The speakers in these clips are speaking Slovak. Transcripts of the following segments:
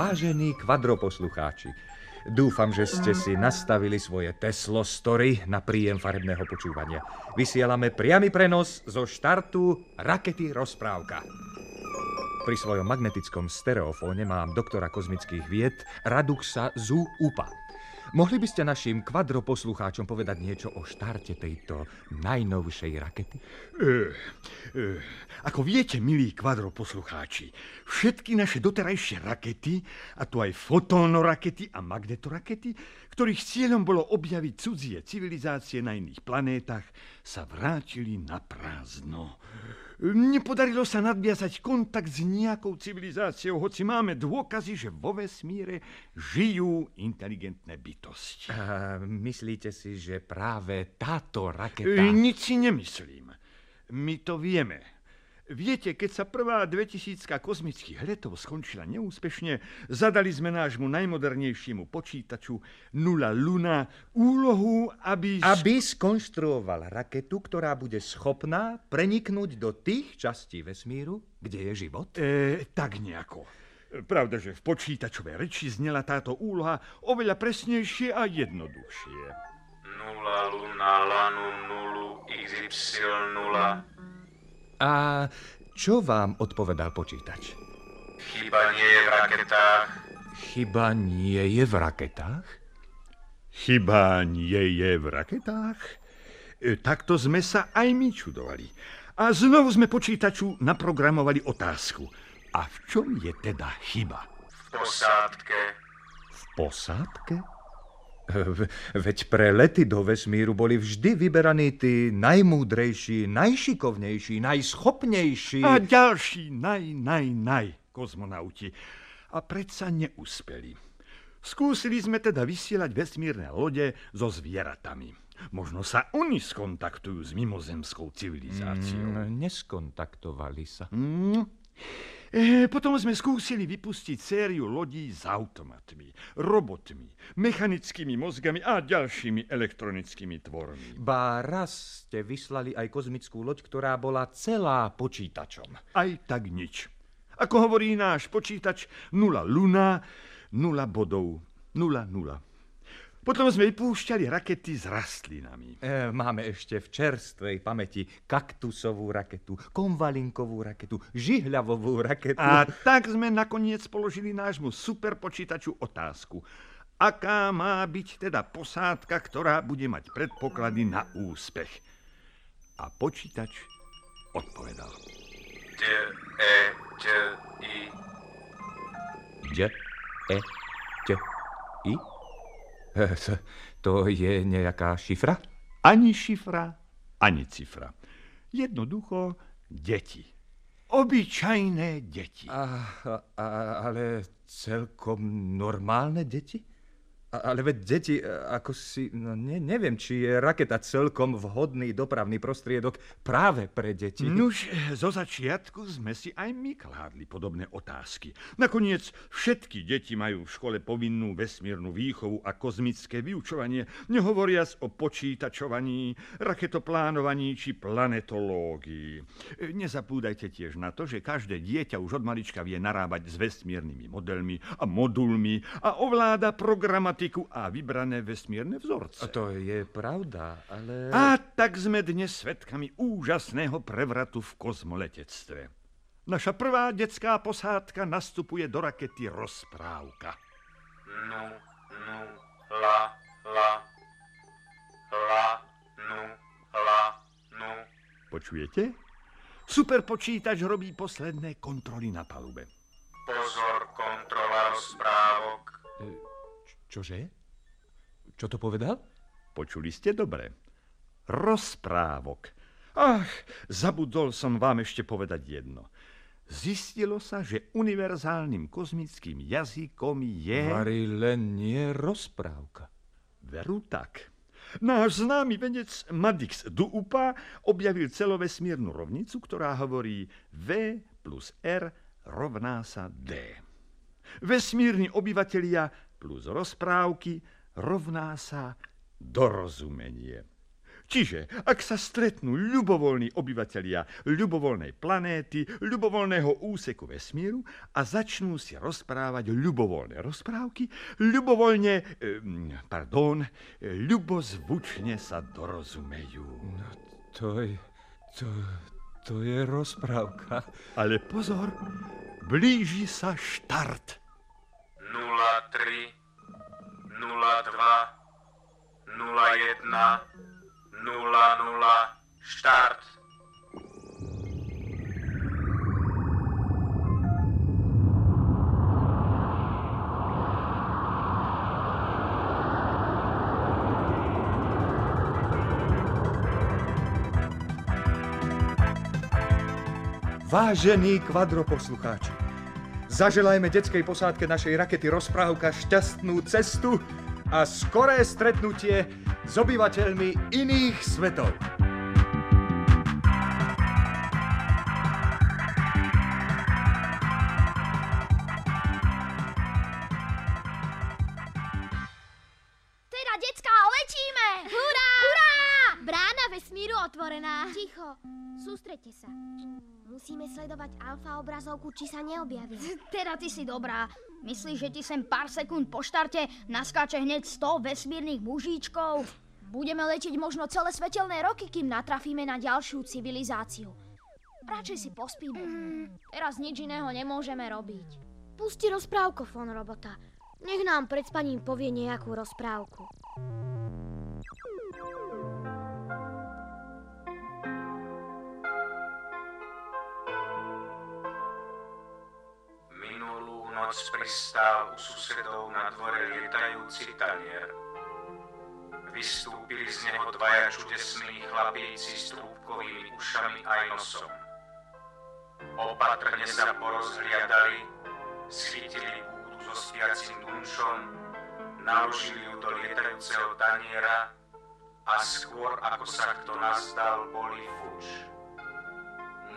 Vážení kvadroposlucháči, dúfam, že ste si nastavili svoje Teslo Story na príjem farebného počúvania. Vysielame priamy prenos zo štartu rakety Rozprávka. Pri svojom magnetickom stereofóne mám doktora kozmických vied Raduxa Zu Upa. Mohli by ste našim kvadroposlucháčom povedať niečo o štarte tejto najnovšej rakety? E, e, ako viete, milí kvadroposlucháči, všetky naše doterajšie rakety, a to aj fotónorakety a magnetorakety, ktorých cieľom bolo objaviť cudzie civilizácie na iných planétach, sa vrátili na prázdno. Nepodarilo sa nadviazať kontakt s nejakou civilizáciou, hoci máme dôkazy, že vo vesmíre žijú inteligentné bytosti. A myslíte si, že práve táto raketa... E, Nic si nemyslím. My to vieme. Viete, keď sa prvá 2000 kozmických letov skončila neúspešne, zadali sme nášmu najmodernejšiemu počítaču Nula Luna úlohu, aby... Aby skonštruoval raketu, ktorá bude schopná preniknúť do tých častí vesmíru, kde je život? E, tak nejako. Pravda, že v počítačovej reči znela táto úloha oveľa presnejšie a jednoduchšie. Nula luna lanu nulu xy nula a čo vám odpovedal počítač? Chyba nie je v raketách. Chyba nie je v raketách? Chyba nie je v raketách? E, takto sme sa aj my čudovali. A znovu sme počítaču naprogramovali otázku. A v čom je teda chyba? V posádke. V posádke? Veď pre lety do vesmíru boli vždy vyberaní tí najmúdrejší, najšikovnejší, najschopnejší. A ďalší naj, naj, naj kozmonauti. A predsa neúspeli. Skúsili sme teda vysielať vesmírne lode so zvieratami. Možno sa oni skontaktujú s mimozemskou civilizáciou. Mm, neskontaktovali sa. Mm. E, potom sme skúsili vypustiť sériu lodí s automatmi, robotmi, mechanickými mozgami a ďalšími elektronickými tvormi. Ba raz ste vyslali aj kozmickú loď, ktorá bola celá počítačom. Aj tak nič. Ako hovorí náš počítač, nula luna, nula bodov, nula nula. Potom sme vypúšťali rakety s rastlinami. E, máme ešte v čerstvej pamäti kaktusovú raketu, konvalinkovú raketu, žihľavovú raketu. A tak sme nakoniec položili nášmu superpočítaču otázku. Aká má byť teda posádka, ktorá bude mať predpoklady na úspech? A počítač odpovedal. D, E, D, I. D, E, D, I? To je nejaká šifra? Ani šifra, ani cifra. Jednoducho deti. Obyčajné deti. A, a, ale celkom normálne deti? Ale veď deti, e, ako si, no ne, neviem, či je raketa celkom vhodný dopravný prostriedok práve pre deti. Nuž, zo začiatku sme si aj my kládli podobné otázky. Nakoniec všetky deti majú v škole povinnú vesmírnu výchovu a kozmické vyučovanie, nehovoriac o počítačovaní, raketoplánovaní či planetológii. Nezapúdajte tiež na to, že každé dieťa už od malička vie narábať s vesmírnymi modelmi a modulmi a ovláda programatiku matematiku a vybrané vesmírne vzorce. A to je pravda, ale... A tak sme dnes svedkami úžasného prevratu v kozmoletectve. Naša prvá detská posádka nastupuje do rakety Rozprávka. Nu, nu, la, la, la, nu, la, nu. Počujete? Superpočítač robí posledné kontroly na palube. Pozor, kontrola rozprávok. Čože? Čo to povedal? Počuli ste dobre. Rozprávok. Ach, zabudol som vám ešte povedať jedno. Zistilo sa, že univerzálnym kozmickým jazykom je... Vary len nie rozprávka. Veru tak. Náš známy vedec Madix Duupa objavil celovesmírnu rovnicu, ktorá hovorí V plus R rovná sa D. Vesmírni obyvatelia plus rozprávky rovná sa dorozumenie. Čiže, ak sa stretnú ľubovoľní obyvatelia ľubovoľnej planéty, ľubovoľného úseku vesmíru a začnú si rozprávať ľubovoľné rozprávky, ľubovoľne, eh, pardon, ľubozvučne sa dorozumejú. No to je, to, to je rozprávka. Ale pozor, blíži sa štart. 03 02 01 00 štart. Vážení kvadroposlucháči, zaželajme detskej posádke našej rakety rozprávka šťastnú cestu a skoré stretnutie s obyvateľmi iných svetov. Musíme sledovať alfa obrazovku, či sa neobjaví. Teda ty si dobrá. Myslíš, že ti sem pár sekúnd po štarte naskáče hneď 100 vesmírnych mužíčkov? Budeme letieť možno celé svetelné roky, kým natrafíme na ďalšiu civilizáciu. Radšej si pospíme. Mm. Teraz nič iného nemôžeme robiť. Pusti rozprávku, fon robota. Nech nám pred spaním povie nejakú rozprávku. Noc pristál u susedov na dvore lietajúci tanier. Vystúpili z neho dvaja čudesní chlapíci s trúbkovými ušami aj nosom. Opatrne sa porozhliadali, schytili búdu so spiacim dunčom, naložili ju do lietajúceho taniera a skôr ako sa kto nazdal, boli fuč.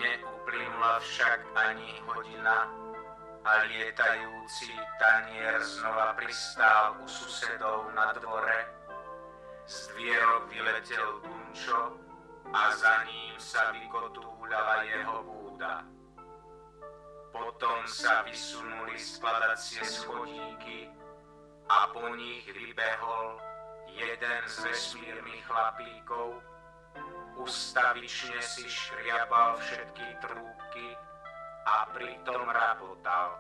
Neuplynula však ani hodina, a lietajúci tanier znova pristál u susedov na dvore. Z dvierok vyletel Dunčo a za ním sa vykotúľala jeho búda. Potom sa vysunuli skladacie schodíky a po nich vybehol jeden z vesmírnych chlapíkov, ustavične si škriabal všetky trúbky a pritom rapotal.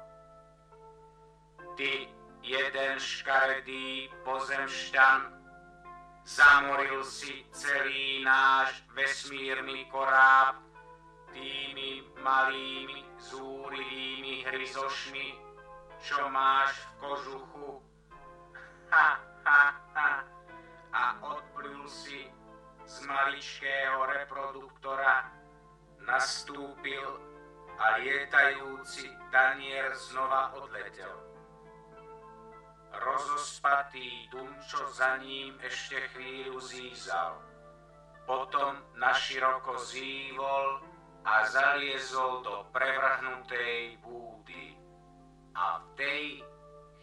Ty, jeden škaredý pozemšťan, zamoril si celý náš vesmírny koráb tými malými zúrivými hryzošmi, čo máš v kožuchu. Ha, ha, ha. A odplul si z maličkého reproduktora, nastúpil a lietajúci tanier znova odletel. Rozospatý Dunčo za ním ešte chvíľu zízal. Potom naširoko zývol a zaliezol do prevrhnutej búdy. A v tej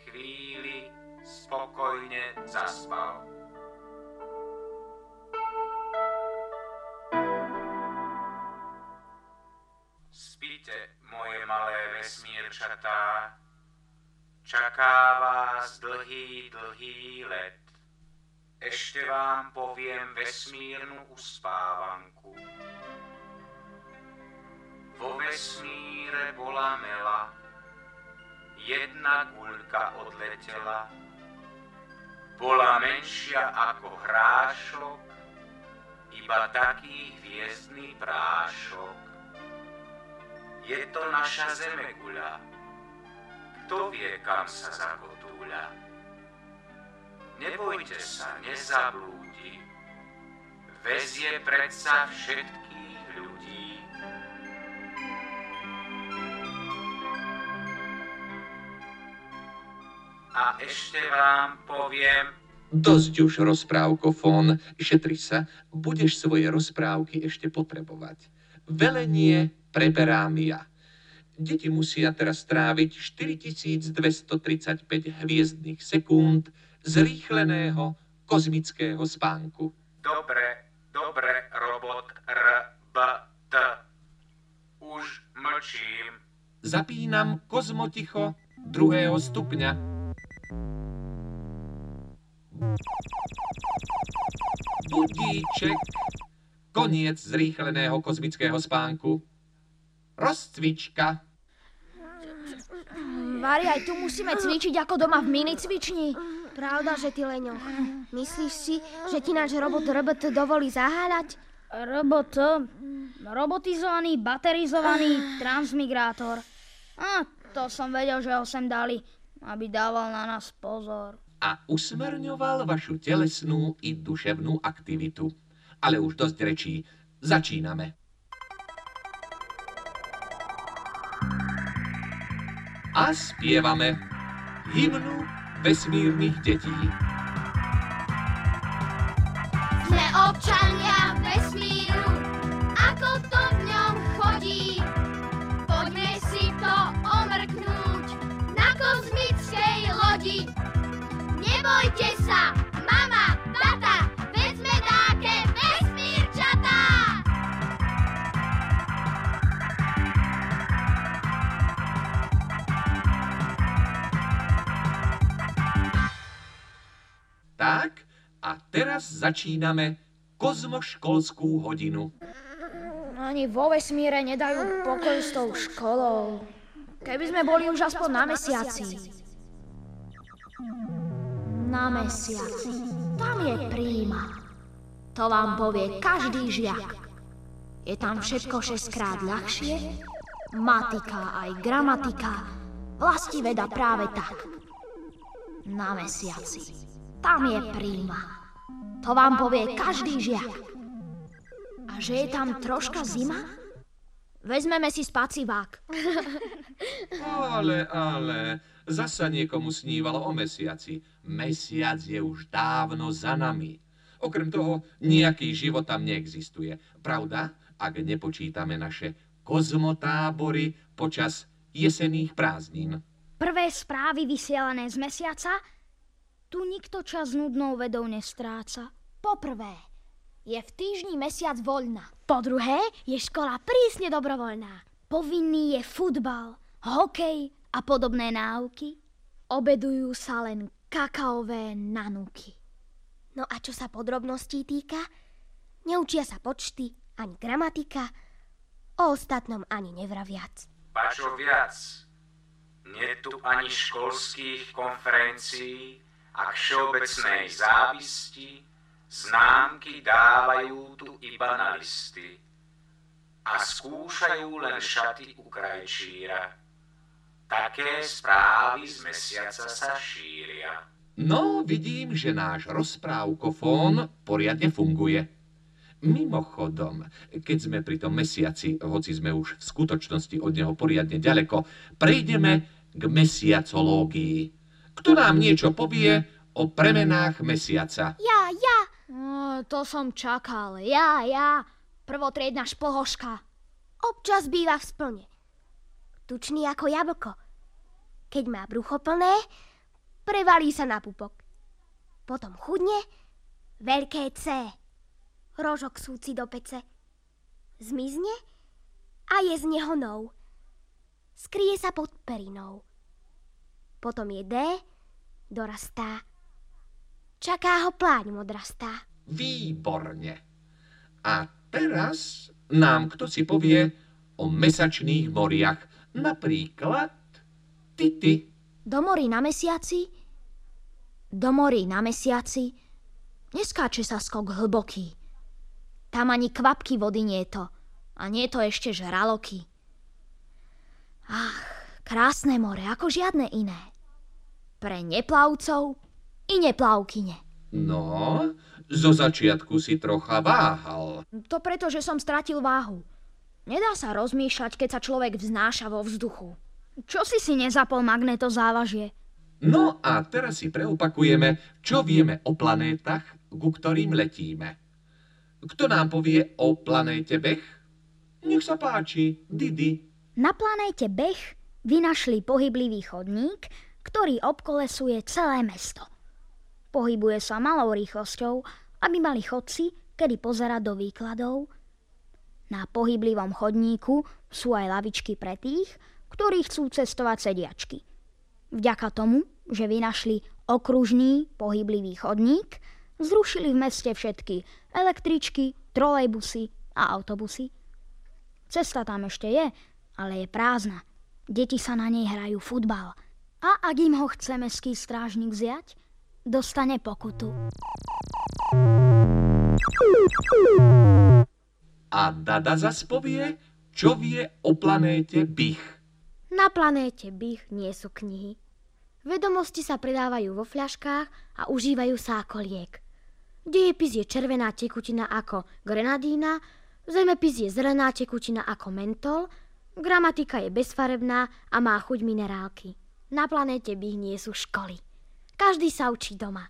chvíli spokojne zaspal. Vesmírčatá, čaká vás dlhý, dlhý let. Ešte vám poviem vesmírnu uspávanku. Vo vesmíre bola mela, jedna guľka odletela, bola menšia ako hrášok, iba taký hviezdný prášok. Je to naša zemeguľa. Kto vie, kam sa zakotúľa? Nebojte sa, nezablúdi. Vezie predsa všetkých ľudí. A ešte vám poviem, Dosť už rozprávkofón, šetri sa, budeš svoje rozprávky ešte potrebovať. Velenie preberám ja. Deti musia teraz stráviť 4235 hviezdnych sekúnd zrýchleného kozmického spánku. dobre, dobre. R, B, T. Už mlčím. Zapínam kozmoticho druhého stupňa. Budíček. Koniec zrýchleného kozmického spánku. Rozcvička. Vari, aj tu musíme cvičiť ako doma v minicvični. Pravda, že ty leňoch. Myslíš si, že ti náš robot robot dovolí zaháľať? Robot, robotizovaný, baterizovaný transmigrátor. A to som vedel, že ho sem dali, aby dával na nás pozor. A usmerňoval vašu telesnú i duševnú aktivitu. Ale už dosť rečí. Začíname. A spievame hymnu vesmírnych detí. Sme občania vesmíru, ako to v ňom chodí. Poďme si to omrknúť na kozmickej lodi. Nebojte sa, teraz začíname kozmoškolskú hodinu. Ani vo vesmíre nedajú pokoj s tou školou. Keby sme boli už aspoň na mesiaci. Na mesiaci. Tam je príjma. To vám povie každý žiak. Je tam všetko šestkrát ľahšie, matika aj gramatika, vlasti veda práve tak. Na mesiaci. Tam je príjma. To vám povie každý žiak. A že je tam troška zima? Vezmeme si spacivák. Ale, ale, zasa niekomu snívalo o mesiaci. Mesiac je už dávno za nami. Okrem toho, nejaký život tam neexistuje. Pravda, ak nepočítame naše kozmotábory počas jesených prázdnin. Prvé správy vysielané z mesiaca? Tu nikto čas nudnou vedou nestráca. Poprvé, je v týždni mesiac voľná. Po druhé, je škola prísne dobrovoľná. Povinný je futbal, hokej a podobné náuky. Obedujú sa len kakaové nanúky. No a čo sa podrobností týka, neučia sa počty ani gramatika, o ostatnom ani nevraviac. Pačo viac. Nie tu ani školských konferencií a všeobecnej závisti, známky dávajú tu iba na listy a skúšajú len šaty u krajčíra. Také správy z mesiaca sa šíria. No, vidím, že náš rozprávkofón poriadne funguje. Mimochodom, keď sme pri tom mesiaci, hoci sme už v skutočnosti od neho poriadne ďaleko, prejdeme k mesiacológii. Kto nám niečo povie o premenách mesiaca? Ja, ja, No, to som čakal. Ja, ja. Prvotriedna špohoška. občas býva v splne. Tučný ako jablko. Keď má brucho plné, prevalí sa na pupok. Potom chudne, veľké C. Rožok súci do pece. Zmizne a je z neho nov. Skrie sa pod perinou. Potom je D, dorastá. Čaká ho pláň modrastá. Výborne. A teraz nám kto si povie o mesačných moriach. Napríklad Tity. Do morí na mesiaci? Do morí na mesiaci? Neskáče sa skok hlboký. Tam ani kvapky vody nie je to. A nie je to ešte žraloky. Ach, krásne more, ako žiadne iné. Pre neplavcov i neplavkyne. No, zo začiatku si trocha váhal. To preto, že som stratil váhu. Nedá sa rozmýšľať, keď sa človek vznáša vo vzduchu. Čo si si nezapol magnetozávažie? No a teraz si preopakujeme, čo vieme o planétach, ku ktorým letíme. Kto nám povie o planéte Bech? Nech sa páči, Didi. Na planéte Bech vynašli pohyblivý chodník, ktorý obkolesuje celé mesto. Pohybuje sa malou rýchlosťou, aby mali chodci, kedy pozerať do výkladov, Na pohyblivom chodníku sú aj lavičky pre tých, ktorí chcú cestovať sediačky. Vďaka tomu, že vynašli okružný pohyblivý chodník, zrušili v meste všetky električky, trolejbusy a autobusy. Cesta tam ešte je, ale je prázdna. Deti sa na nej hrajú futbal. A ak im ho chce mestský strážnik vziať, dostane pokutu. A Dada zas povie, čo vie o planéte Bych. Na planéte Bych nie sú knihy. Vedomosti sa predávajú vo fľaškách a užívajú sa ako liek. Dejepis je červená tekutina ako grenadína, zemepis je zelená tekutina ako mentol, gramatika je bezfarebná a má chuť minerálky. Na planéte Bych nie sú školy. Každý sa učí doma.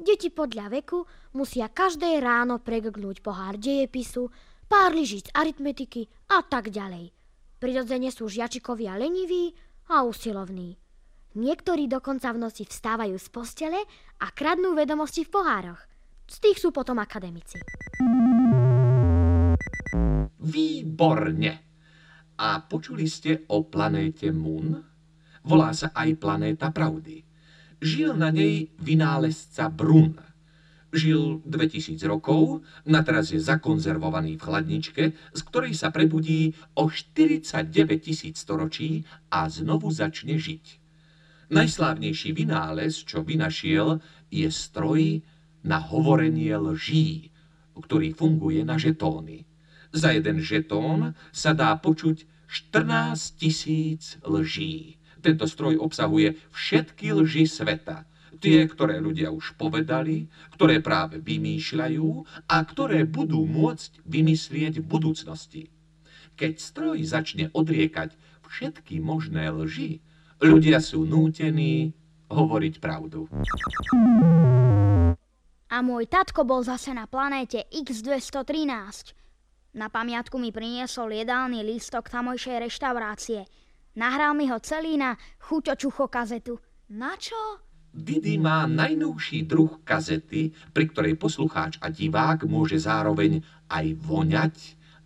Deti podľa veku musia každé ráno preglgnúť pohár dejepisu, pár lyžic aritmetiky a tak ďalej. Prirodzene sú žiačikovia leniví a usilovní. Niektorí dokonca v noci vstávajú z postele a kradnú vedomosti v pohároch. Z tých sú potom akademici. Výborne. A počuli ste o planéte Moon? Volá sa aj planéta pravdy. Žil na nej vynálezca Brun. Žil 2000 rokov, na teraz je zakonzervovaný v chladničke, z ktorej sa prebudí o 49 tisíc storočí a znovu začne žiť. Najslávnejší vynález, čo vynašiel, je stroj na hovorenie lží, ktorý funguje na žetóny. Za jeden žetón sa dá počuť 14 tisíc lží. Tento stroj obsahuje všetky lži sveta. Tie, ktoré ľudia už povedali, ktoré práve vymýšľajú a ktoré budú môcť vymyslieť v budúcnosti. Keď stroj začne odriekať všetky možné lži, Ľudia sú nútení hovoriť pravdu. A môj tatko bol zase na planéte X213. Na pamiatku mi priniesol jedálny lístok tamojšej reštaurácie. Nahral mi ho celý na chuťočucho kazetu. Na čo? Didi má najnovší druh kazety, pri ktorej poslucháč a divák môže zároveň aj voňať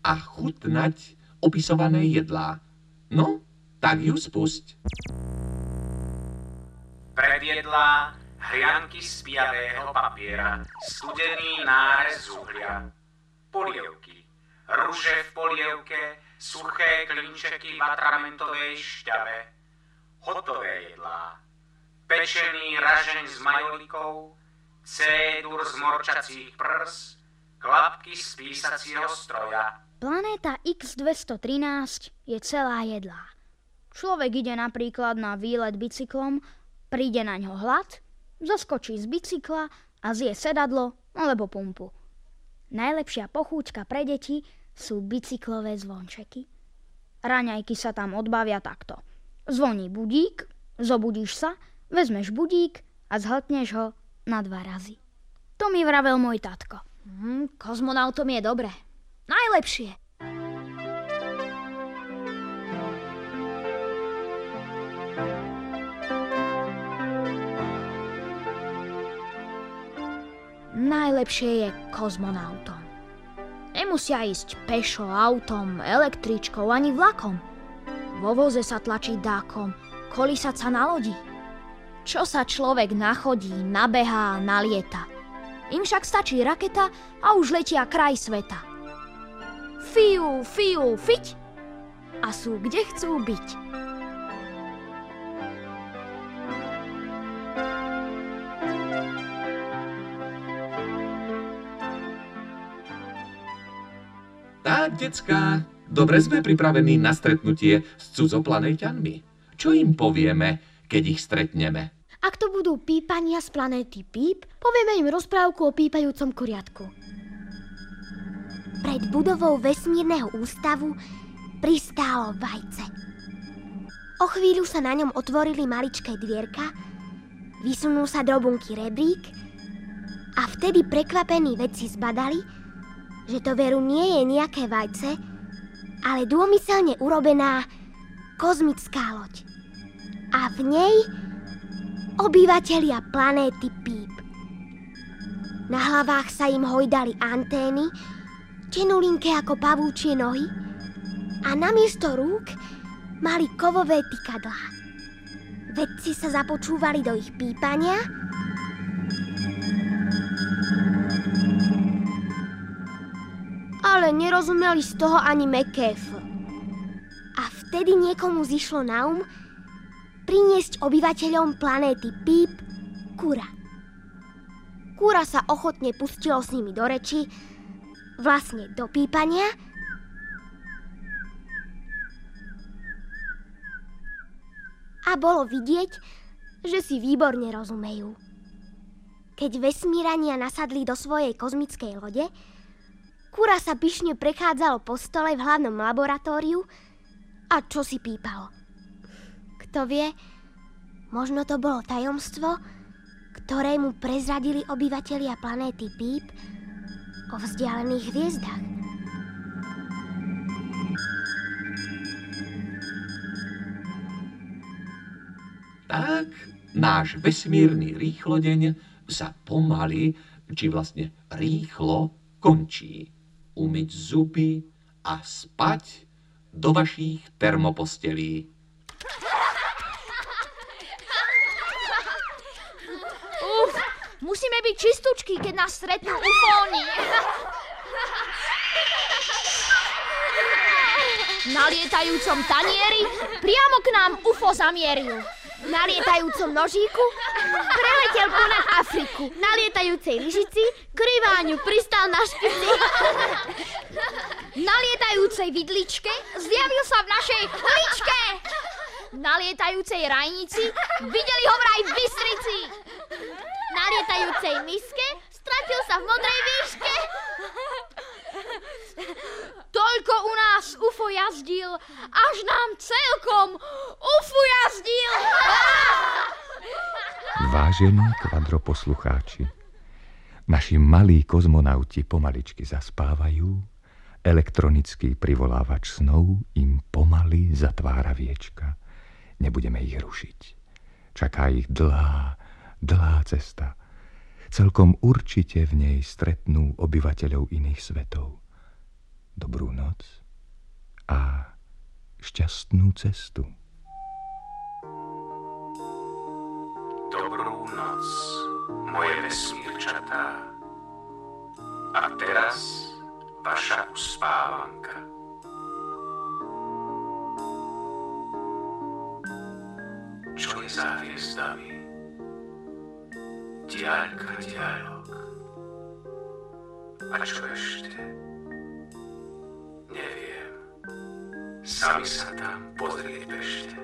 a chutnať opisované jedlá. No, tak ju spusť. Predjedlá hrianky z piavého papiera, studený nárez z uhlia, polievky, ruže v polievke, suché klinčeky v atramentovej šťave, hotové jedlá, pečený ražeň s majolikou, cédur z morčacích prs, klapky z písacieho stroja. Planéta X213 je celá jedlá. Človek ide napríklad na výlet bicyklom, príde na ňo hlad, zaskočí z bicykla a zje sedadlo alebo pumpu. Najlepšia pochúťka pre deti sú bicyklové zvončeky. Raňajky sa tam odbavia takto. Zvoní budík, zobudíš sa, vezmeš budík a zhltneš ho na dva razy. To mi vravel môj tatko. Hm, kozmonautom je dobre. Najlepšie. Najlepšie je kozmonautom. Nemusia ísť pešo, autom, električkou ani vlakom. Vo voze sa tlačí dákom, kolísať sa na lodi. Čo sa človek nachodí, nabehá, nalieta. Im však stačí raketa a už letia kraj sveta. Fiu, fiu, fiť a sú kde chcú byť. Tak, decká, dobre sme pripravení na stretnutie s cudzoplanéťanmi. Čo im povieme, keď ich stretneme? Ak to budú pípania z planéty Píp, povieme im rozprávku o pípajúcom kuriatku. Pred budovou vesmírneho ústavu pristálo vajce. O chvíľu sa na ňom otvorili maličké dvierka, vysunul sa do bunky rebrík a vtedy prekvapení vedci zbadali, že to veru nie je nejaké vajce, ale dômyselne urobená kozmická loď. A v nej obyvatelia planéty Píp. Na hlavách sa im hojdali antény, tenulinké ako pavúčie nohy a namiesto rúk mali kovové tykadlá. Vedci sa započúvali do ich pípania ale nerozumeli z toho ani meké F. A vtedy niekomu zišlo na um priniesť obyvateľom planéty Píp kura. Kúra sa ochotne pustilo s nimi do reči, vlastne do pípania, a bolo vidieť, že si výborne rozumejú. Keď vesmírania nasadli do svojej kozmickej lode, Kura sa pyšne prechádzalo po stole v hlavnom laboratóriu a čo si pípalo. Kto vie, možno to bolo tajomstvo, ktoré mu prezradili obyvatelia planéty Píp o vzdialených hviezdach. Tak náš vesmírny rýchlodeň sa pomaly, či vlastne rýchlo končí umyť zuby a spať do vašich termopostelí. Uf, musíme byť čistúčky, keď nás stretnú ufóni. Na lietajúcom tanieri priamo k nám UFO zamieril. Na lietajúcom nožíku preletel ponad Afriku. Na lietajúcej lyžici kriváňu pristal na špici. Na lietajúcej vidličke zjavil sa v našej uličke. Na lietajúcej rajnici videli ho vraj v Bystrici. Na lietajúcej miske stratil sa v modrej výške. Toľko u nás UFO jazdil, až nám celkom UFO jazdil. Vážení kvadroposlucháči, naši malí kozmonauti pomaličky zaspávajú, elektronický privolávač snov im pomaly zatvára viečka. Nebudeme ich rušiť. Čaká ich dlhá, dlhá cesta. Celkom určite v nej stretnú obyvateľov iných svetov. Dobrú noc a šťastnú cestu. Dobrú noc, moje vesmírčatá. A teraz vaša uspávanka. Čo je za hviezdami? Diaľka, diaľok. A čo ešte? Neviem. Sami sa tam pozrieť bežte.